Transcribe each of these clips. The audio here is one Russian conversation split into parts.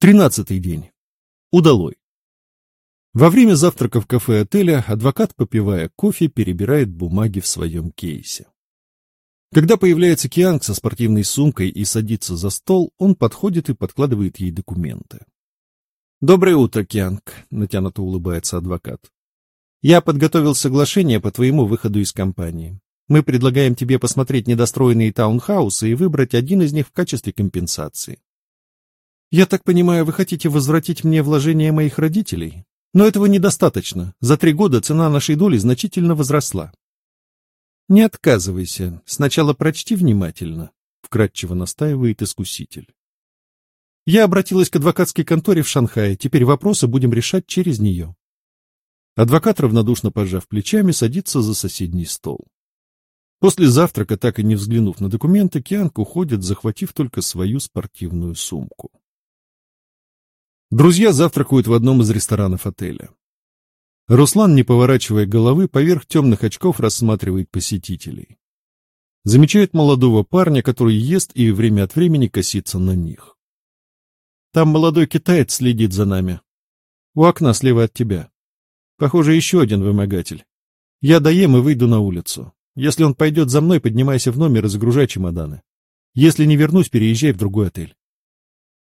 Тринадцатый день. Удалой. Во время завтрака в кафе отеля адвокат, попивая кофе, перебирает бумаги в своем кейсе. Когда появляется Кианг со спортивной сумкой и садится за стол, он подходит и подкладывает ей документы. «Доброе утро, Кианг», — натянуто улыбается адвокат. «Я подготовил соглашение по твоему выходу из компании. Мы предлагаем тебе посмотреть недостроенные таунхаусы и выбрать один из них в качестве компенсации. Я так понимаю, вы хотите возвратить мне вложения моих родителей? Но этого недостаточно. За три года цена нашей доли значительно возросла. Не отказывайся. Сначала прочти внимательно, вкратчиво настаивает искуситель. Я обратилась к адвокатской конторе в Шанхае. Теперь вопросы будем решать через нее. Адвокат, равнодушно пожав плечами, садится за соседний стол. После завтрака, так и не взглянув на документы, Кианг уходит, захватив только свою спортивную сумку. Друзья завтракают в одном из ресторанов отеля. Руслан, не поворачивая головы, поверх темных очков рассматривает посетителей. Замечает молодого парня, который ест и время от времени косится на них. Там молодой китаец следит за нами. У окна слева от тебя. Похоже, еще один вымогатель. Я доем и выйду на улицу. Если он пойдет за мной, поднимайся в номер и загружай чемоданы. Если не вернусь, переезжай в другой отель.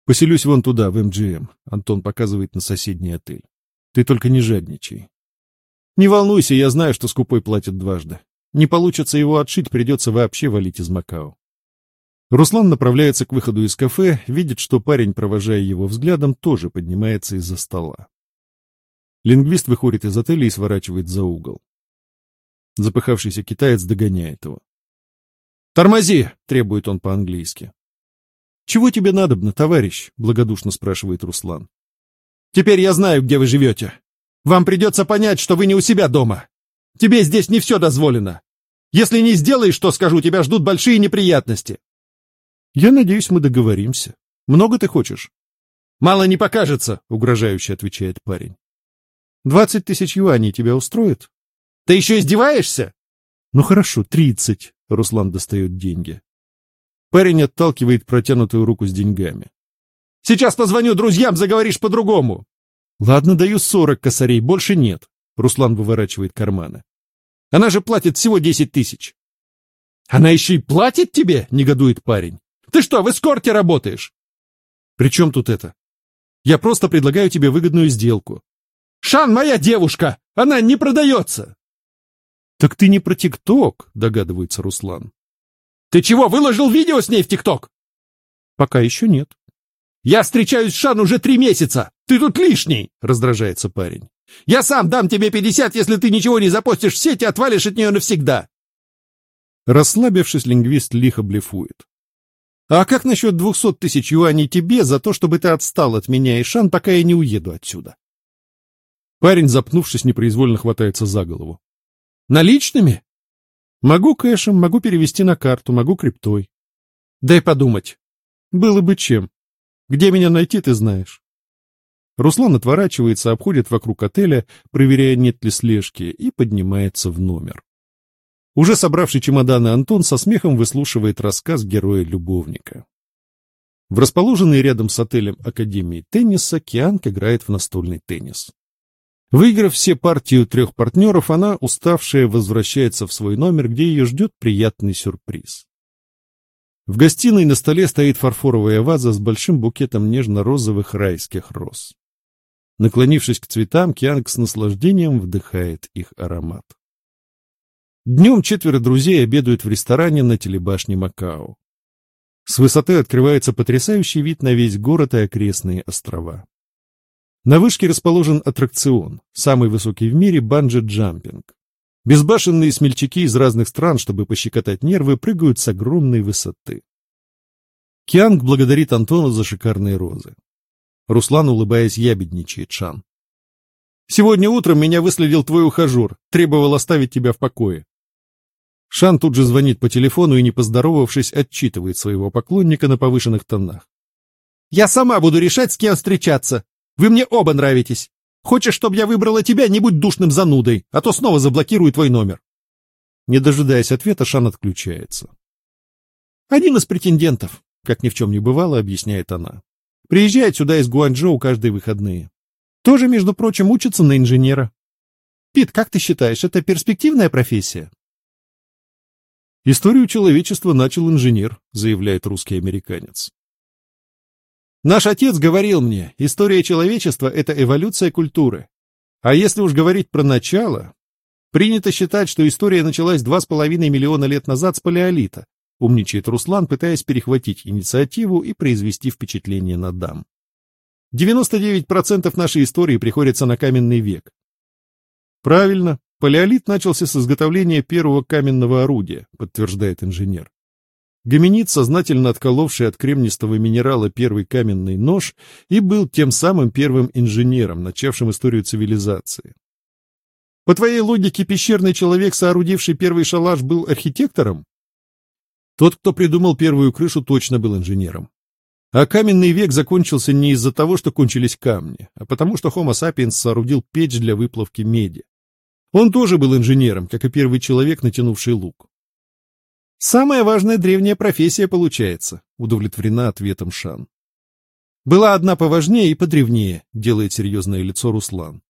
Поселюсь вон туда, в МГМ. Антон показывает на соседний отель. Ты только не жадничай. Не волнуйся, я знаю, что скупой платит дважды. Не получится его отшить, придется вообще валить из Макао. Руслан направляется к выходу из кафе, видит, что парень, провожая его взглядом, тоже поднимается из-за стола. Лингвист выходит из отеля и сворачивает за угол. Запыхавшийся китаец догоняет его. «Тормози!» — требует он по-английски. «Чего тебе надобно, товарищ?» — благодушно спрашивает Руслан. «Теперь я знаю, где вы живете. Вам придется понять, что вы не у себя дома. Тебе здесь не все дозволено. Если не сделаешь, что скажу, тебя ждут большие неприятности». «Я надеюсь, мы договоримся. Много ты хочешь?» «Мало не покажется», — угрожающе отвечает парень. «Двадцать тысяч юаней тебя устроит?» «Ты еще издеваешься?» «Ну хорошо, тридцать», — Руслан достает деньги. Парень отталкивает протянутую руку с деньгами. «Сейчас позвоню друзьям, заговоришь по-другому!» «Ладно, даю сорок косарей, больше нет», — Руслан выворачивает карманы. «Она же платит всего десять тысяч». «Она еще и платит тебе?» — негодует парень. «Ты что, в эскорте работаешь?» «При чем тут это? Я просто предлагаю тебе выгодную сделку». «Шан моя девушка! Она не продается!» «Так ты не про ТикТок», — догадывается Руслан. Ты чего, выложил видео с ней в ТикТок? Пока еще нет. Я встречаюсь с Шан уже три месяца. Ты тут лишний, раздражается парень. Я сам дам тебе пятьдесят, если ты ничего не запостишь в сети, отвалишь от нее навсегда. Расслабившись, лингвист лихо блефует. А как насчет двухсот тысяч юаней тебе за то, чтобы ты отстал от меня и Шан, пока я не уеду отсюда? Парень, запнувшись, непроизвольно хватается за голову. Наличными? Могу кэшем, могу перевести на карту, могу криптой. Дай подумать. Было бы чем. Где меня найти, ты знаешь. Руслан отворачивается, обходит вокруг отеля, проверяя, нет ли слежки, и поднимается в номер. Уже собравший чемоданы Антон со смехом выслушивает рассказ героя-любовника. В расположенной рядом с отелем Академии тенниса Кианг играет в настольный теннис. Выиграв все партии у трех партнеров, она, уставшая, возвращается в свой номер, где ее ждет приятный сюрприз. В гостиной на столе стоит фарфоровая ваза с большим букетом нежно-розовых райских роз. Наклонившись к цветам, Кианг с наслаждением вдыхает их аромат. Днем четверо друзей обедают в ресторане на телебашне Макао. С высоты открывается потрясающий вид на весь город и окрестные острова. На вышке расположен аттракцион, самый высокий в мире банджи-джампинг. Безбашенные смельчаки из разных стран, чтобы пощекотать нервы, прыгают с огромной высоты. Кианг благодарит Антона за шикарные розы. Руслан, улыбаясь, ябедничает Шан. «Сегодня утром меня выследил твой ухажер, требовал оставить тебя в покое». Шан тут же звонит по телефону и, не поздоровавшись, отчитывает своего поклонника на повышенных тонах. «Я сама буду решать, с кем встречаться. Вы мне оба нравитесь. Хочешь, чтобы я выбрала тебя, не будь душным занудой, а то снова заблокирую твой номер. Не дожидаясь ответа, Шан отключается. Один из претендентов, как ни в чем не бывало, объясняет она. Приезжает сюда из Гуанчжоу каждые выходные. Тоже, между прочим, учится на инженера. Пит, как ты считаешь, это перспективная профессия? Историю человечества начал инженер, заявляет русский американец. Наш отец говорил мне, история человечества — это эволюция культуры. А если уж говорить про начало, принято считать, что история началась два с половиной миллиона лет назад с палеолита, умничает Руслан, пытаясь перехватить инициативу и произвести впечатление на дам. 99% нашей истории приходится на каменный век. Правильно, палеолит начался с изготовления первого каменного орудия, подтверждает инженер. Гоминид, сознательно отколовший от кремнистого минерала первый каменный нож, и был тем самым первым инженером, начавшим историю цивилизации. По твоей логике, пещерный человек, соорудивший первый шалаш, был архитектором? Тот, кто придумал первую крышу, точно был инженером. А каменный век закончился не из-за того, что кончились камни, а потому что Homo sapiens соорудил печь для выплавки меди. Он тоже был инженером, как и первый человек, натянувший лук. Самая важная древняя профессия получается, удовлетворена ответом Шан. Была одна поважнее и подревнее, делает серьезное лицо Руслан.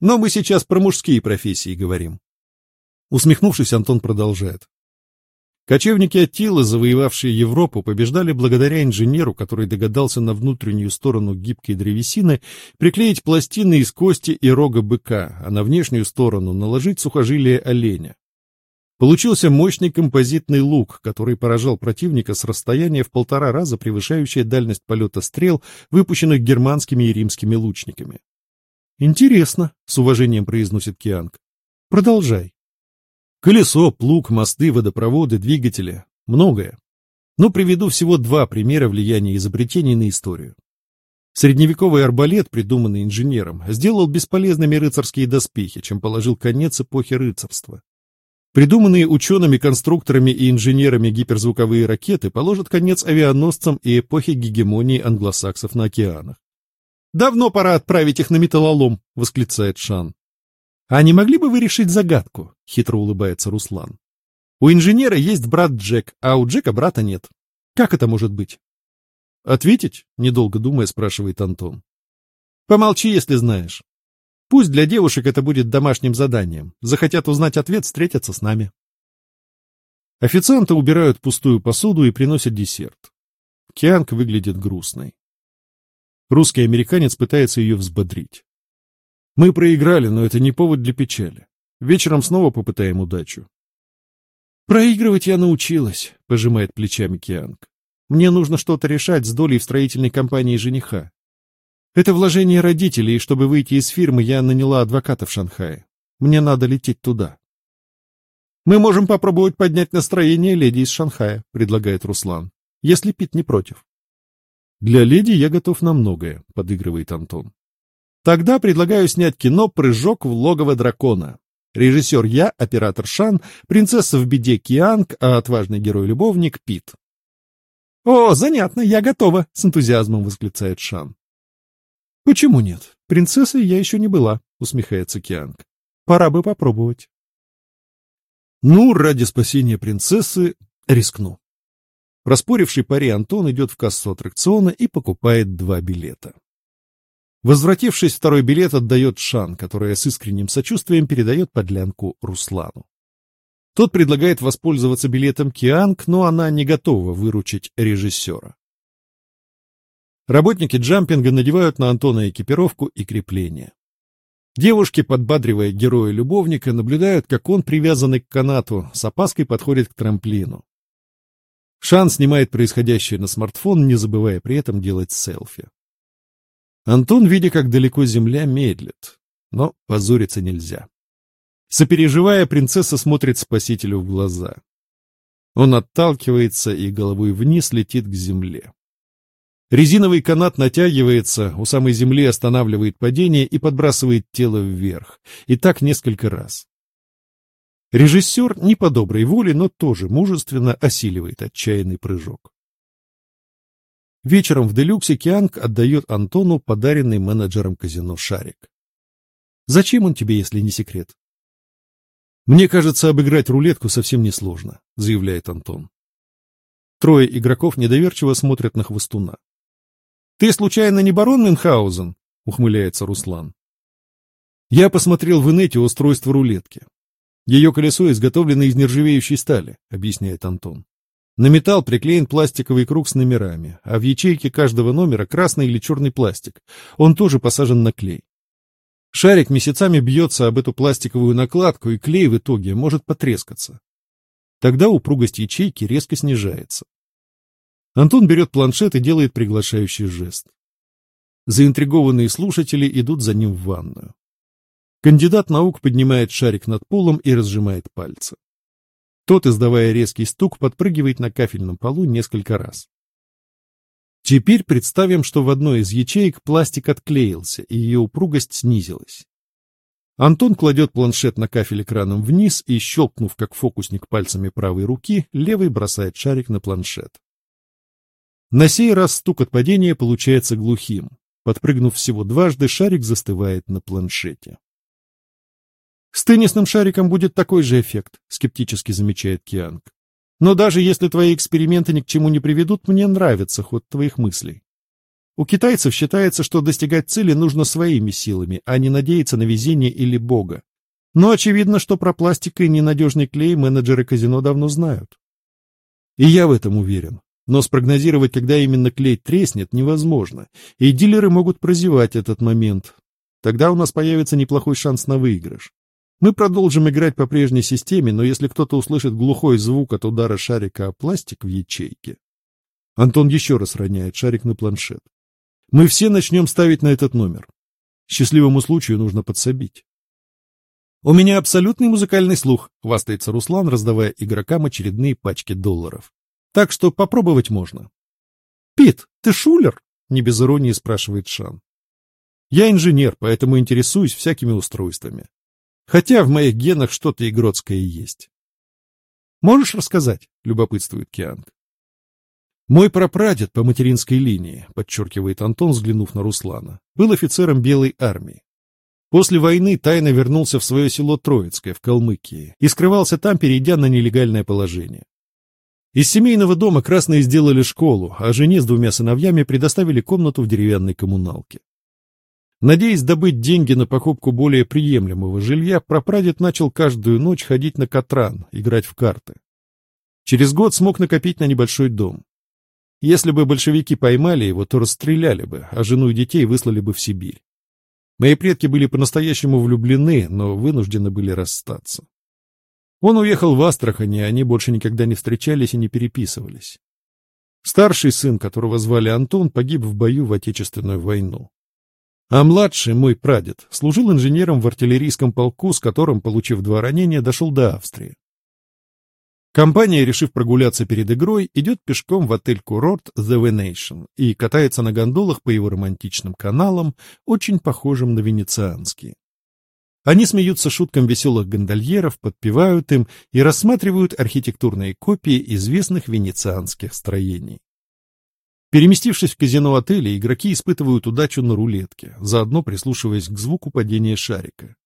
Но мы сейчас про мужские профессии говорим. Усмехнувшись, Антон продолжает. Кочевники Аттилы, завоевавшие Европу, побеждали благодаря инженеру, который догадался на внутреннюю сторону гибкой древесины приклеить пластины из кости и рога быка, а на внешнюю сторону наложить сухожилие оленя. Получился мощный композитный лук, который поражал противника с расстояния в полтора раза превышающее дальность полета стрел, выпущенных германскими и римскими лучниками. «Интересно», — с уважением произносит Кианг. «Продолжай». Колесо, плуг, мосты, водопроводы, двигатели. Многое. Но приведу всего два примера влияния изобретений на историю. Средневековый арбалет, придуманный инженером, сделал бесполезными рыцарские доспехи, чем положил конец эпохи рыцарства. Придуманные учеными, конструкторами и инженерами гиперзвуковые ракеты положат конец авианосцам и эпохе гегемонии англосаксов на океанах. «Давно пора отправить их на металлолом!» — восклицает Шан. «А не могли бы вы решить загадку?» — хитро улыбается Руслан. «У инженера есть брат Джек, а у Джека брата нет. Как это может быть?» «Ответить?» — недолго думая, спрашивает Антон. «Помолчи, если знаешь. Пусть для девушек это будет домашним заданием. Захотят узнать ответ, встретятся с нами. Официанты убирают пустую посуду и приносят десерт. Кианг выглядит грустной. Русский американец пытается ее взбодрить. Мы проиграли, но это не повод для печали. Вечером снова попытаем удачу. Проигрывать я научилась, пожимает плечами Кианг. Мне нужно что-то решать с долей в строительной компании жениха. Это вложение родителей, и чтобы выйти из фирмы, я наняла адвоката в Шанхае. Мне надо лететь туда. Мы можем попробовать поднять настроение леди из Шанхая, предлагает Руслан, если Пит не против. Для леди я готов на многое, подыгрывает Антон. Тогда предлагаю снять кино «Прыжок в логово дракона». Режиссер я, оператор Шан, принцесса в беде Кианг, а отважный герой-любовник Пит. «О, занятно, я готова!» — с энтузиазмом восклицает Шан. «Почему нет? Принцессой я еще не была», — усмехается Кианг. «Пора бы попробовать». «Ну, ради спасения принцессы рискну». Проспоривший пари Антон идет в кассу аттракциона и покупает два билета. Возвратившись, второй билет отдает Шан, которая с искренним сочувствием передает подлянку Руслану. Тот предлагает воспользоваться билетом Кианг, но она не готова выручить режиссера. Работники джампинга надевают на Антона экипировку и крепления. Девушки, подбадривая героя-любовника, наблюдают, как он, привязанный к канату, с опаской подходит к трамплину. Шан снимает происходящее на смартфон, не забывая при этом делать селфи. Антон, видя, как далеко земля, медлит. Но позориться нельзя. Сопереживая, принцесса смотрит спасителю в глаза. Он отталкивается и головой вниз летит к земле. Резиновый канат натягивается, у самой земли останавливает падение и подбрасывает тело вверх. И так несколько раз. Режиссер не по доброй воле, но тоже мужественно осиливает отчаянный прыжок. Вечером в «Делюксе» Кианг отдает Антону подаренный менеджером казино шарик. «Зачем он тебе, если не секрет?» «Мне кажется, обыграть рулетку совсем несложно», — заявляет Антон. Трое игроков недоверчиво смотрят на хвостуна. Ты случайно не барон Мюнхгаузен? ухмыляется Руслан. Я посмотрел в инете устройство рулетки. Ее колесо изготовлено из нержавеющей стали, объясняет Антон. На металл приклеен пластиковый круг с номерами, а в ячейке каждого номера красный или черный пластик. Он тоже посажен на клей. Шарик месяцами бьется об эту пластиковую накладку, и клей в итоге может потрескаться. Тогда упругость ячейки резко снижается. Антон берет планшет и делает приглашающий жест. Заинтригованные слушатели идут за ним в ванную. Кандидат наук поднимает шарик над полом и разжимает пальцы. Тот, издавая резкий стук, подпрыгивает на кафельном полу несколько раз. Теперь представим, что в одной из ячеек пластик отклеился, и ее упругость снизилась. Антон кладет планшет на кафель экраном вниз и, щелкнув как фокусник пальцами правой руки, левой бросает шарик на планшет. На сей раз стук от падения получается глухим. Подпрыгнув всего дважды, шарик застывает на планшете. «С теннисным шариком будет такой же эффект», — скептически замечает Кианг. «Но даже если твои эксперименты ни к чему не приведут, мне нравится ход твоих мыслей. У китайцев считается, что достигать цели нужно своими силами, а не надеяться на везение или бога. Но очевидно, что про пластик и ненадежный клей менеджеры казино давно знают. И я в этом уверен. Но спрогнозировать, когда именно клей треснет, невозможно, и дилеры могут прозевать этот момент. Тогда у нас появится неплохой шанс на выигрыш. Мы продолжим играть по прежней системе, но если кто-то услышит глухой звук от удара шарика о пластик в ячейке... Антон еще раз роняет шарик на планшет. Мы все начнем ставить на этот номер. Счастливому случаю нужно подсобить. «У меня абсолютный музыкальный слух», — хвастается Руслан, раздавая игрокам очередные пачки долларов. Так что попробовать можно. «Пит, ты шулер?» — не без иронии спрашивает Шан. «Я инженер, поэтому интересуюсь всякими устройствами. Хотя в моих генах что-то игротское есть». «Можешь рассказать?» — любопытствует Кианг. «Мой прапрадед по материнской линии», — подчеркивает Антон, взглянув на Руслана, — «был офицером Белой армии. После войны тайно вернулся в свое село Троицкое в Калмыкии и скрывался там, перейдя на нелегальное положение. Из семейного дома красные сделали школу, а жене с двумя сыновьями предоставили комнату в деревянной коммуналке. Надеясь добыть деньги на покупку более приемлемого жилья, прапрадед начал каждую ночь ходить на Катран, играть в карты. Через год смог накопить на небольшой дом. Если бы большевики поймали его, то расстреляли бы, а жену и детей выслали бы в Сибирь. Мои предки были по-настоящему влюблены, но вынуждены были расстаться. Он уехал в Астрахань, и они больше никогда не встречались и не переписывались. Старший сын, которого звали Антон, погиб в бою в Отечественную войну. А младший, мой прадед, служил инженером в артиллерийском полку, с которым, получив два ранения, дошел до Австрии. Компания, решив прогуляться перед игрой, идет пешком в отель-курорт The Venetian и катается на гондолах по его романтичным каналам, очень похожим на венецианские. Они смеются шуткам веселых гондольеров, подпевают им и рассматривают архитектурные копии известных венецианских строений. Переместившись в казино отеля, игроки испытывают удачу на рулетке, заодно прислушиваясь к звуку падения шарика.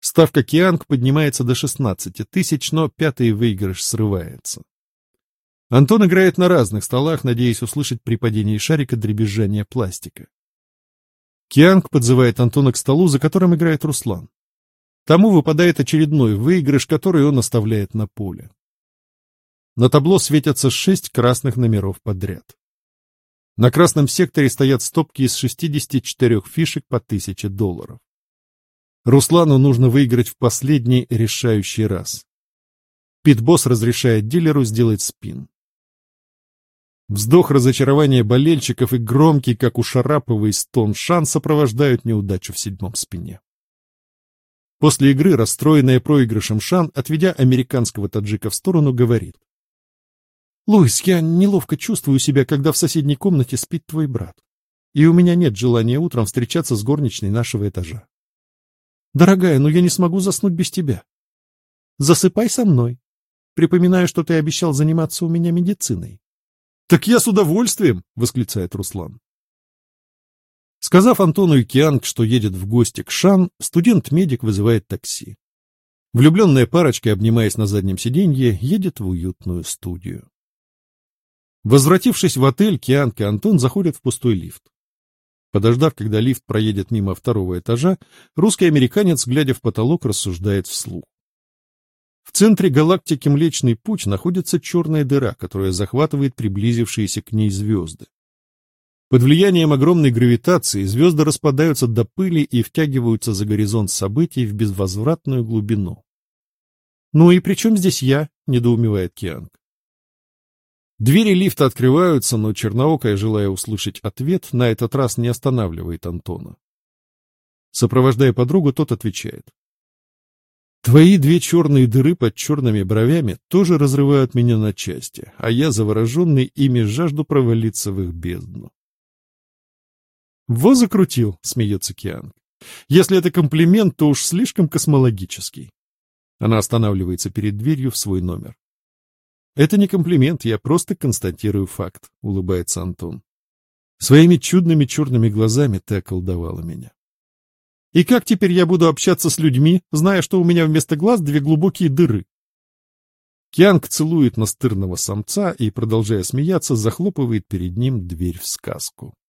Ставка Кианг поднимается до 16 тысяч, но пятый выигрыш срывается. Антон играет на разных столах, надеясь услышать при падении шарика дребезжание пластика. Кианг подзывает Антона к столу, за которым играет Руслан. Тому выпадает очередной выигрыш, который он оставляет на поле. На табло светятся шесть красных номеров подряд. На красном секторе стоят стопки из 64 фишек по 1000 долларов. Руслану нужно выиграть в последний решающий раз. Питбосс разрешает дилеру сделать спин. Вздох разочарования болельщиков и громкий, как у Шараповой, стон Шан сопровождают неудачу в седьмом спине. После игры, расстроенная проигрышем Шан, отведя американского таджика в сторону, говорит. «Луис, я неловко чувствую себя, когда в соседней комнате спит твой брат, и у меня нет желания утром встречаться с горничной нашего этажа. Дорогая, но я не смогу заснуть без тебя. Засыпай со мной. Припоминаю, что ты обещал заниматься у меня медициной». «Так я с удовольствием!» — восклицает Руслан. Сказав Антону и Кианг, что едет в гости к Шан, студент-медик вызывает такси. Влюбленная парочка, обнимаясь на заднем сиденье, едет в уютную студию. Возвратившись в отель, Кианг и Антон заходят в пустой лифт. Подождав, когда лифт проедет мимо второго этажа, русский американец, глядя в потолок, рассуждает вслух. В центре галактики Млечный Путь находится черная дыра, которая захватывает приблизившиеся к ней звезды. Под влиянием огромной гравитации звезды распадаются до пыли и втягиваются за горизонт событий в безвозвратную глубину. «Ну и при чем здесь я?» — недоумевает Кианг. Двери лифта открываются, но черноокая, желая услышать ответ, на этот раз не останавливает Антона. Сопровождая подругу, тот отвечает. Твои две черные дыры под черными бровями тоже разрывают меня на части, а я, завороженный ими, жажду провалиться в их бездну. «Во закрутил», — смеется Киан. «Если это комплимент, то уж слишком космологический». Она останавливается перед дверью в свой номер. «Это не комплимент, я просто констатирую факт», — улыбается Антон. «Своими чудными черными глазами ты околдовала меня». «И как теперь я буду общаться с людьми, зная, что у меня вместо глаз две глубокие дыры?» Кианг целует настырного самца и, продолжая смеяться, захлопывает перед ним дверь в сказку.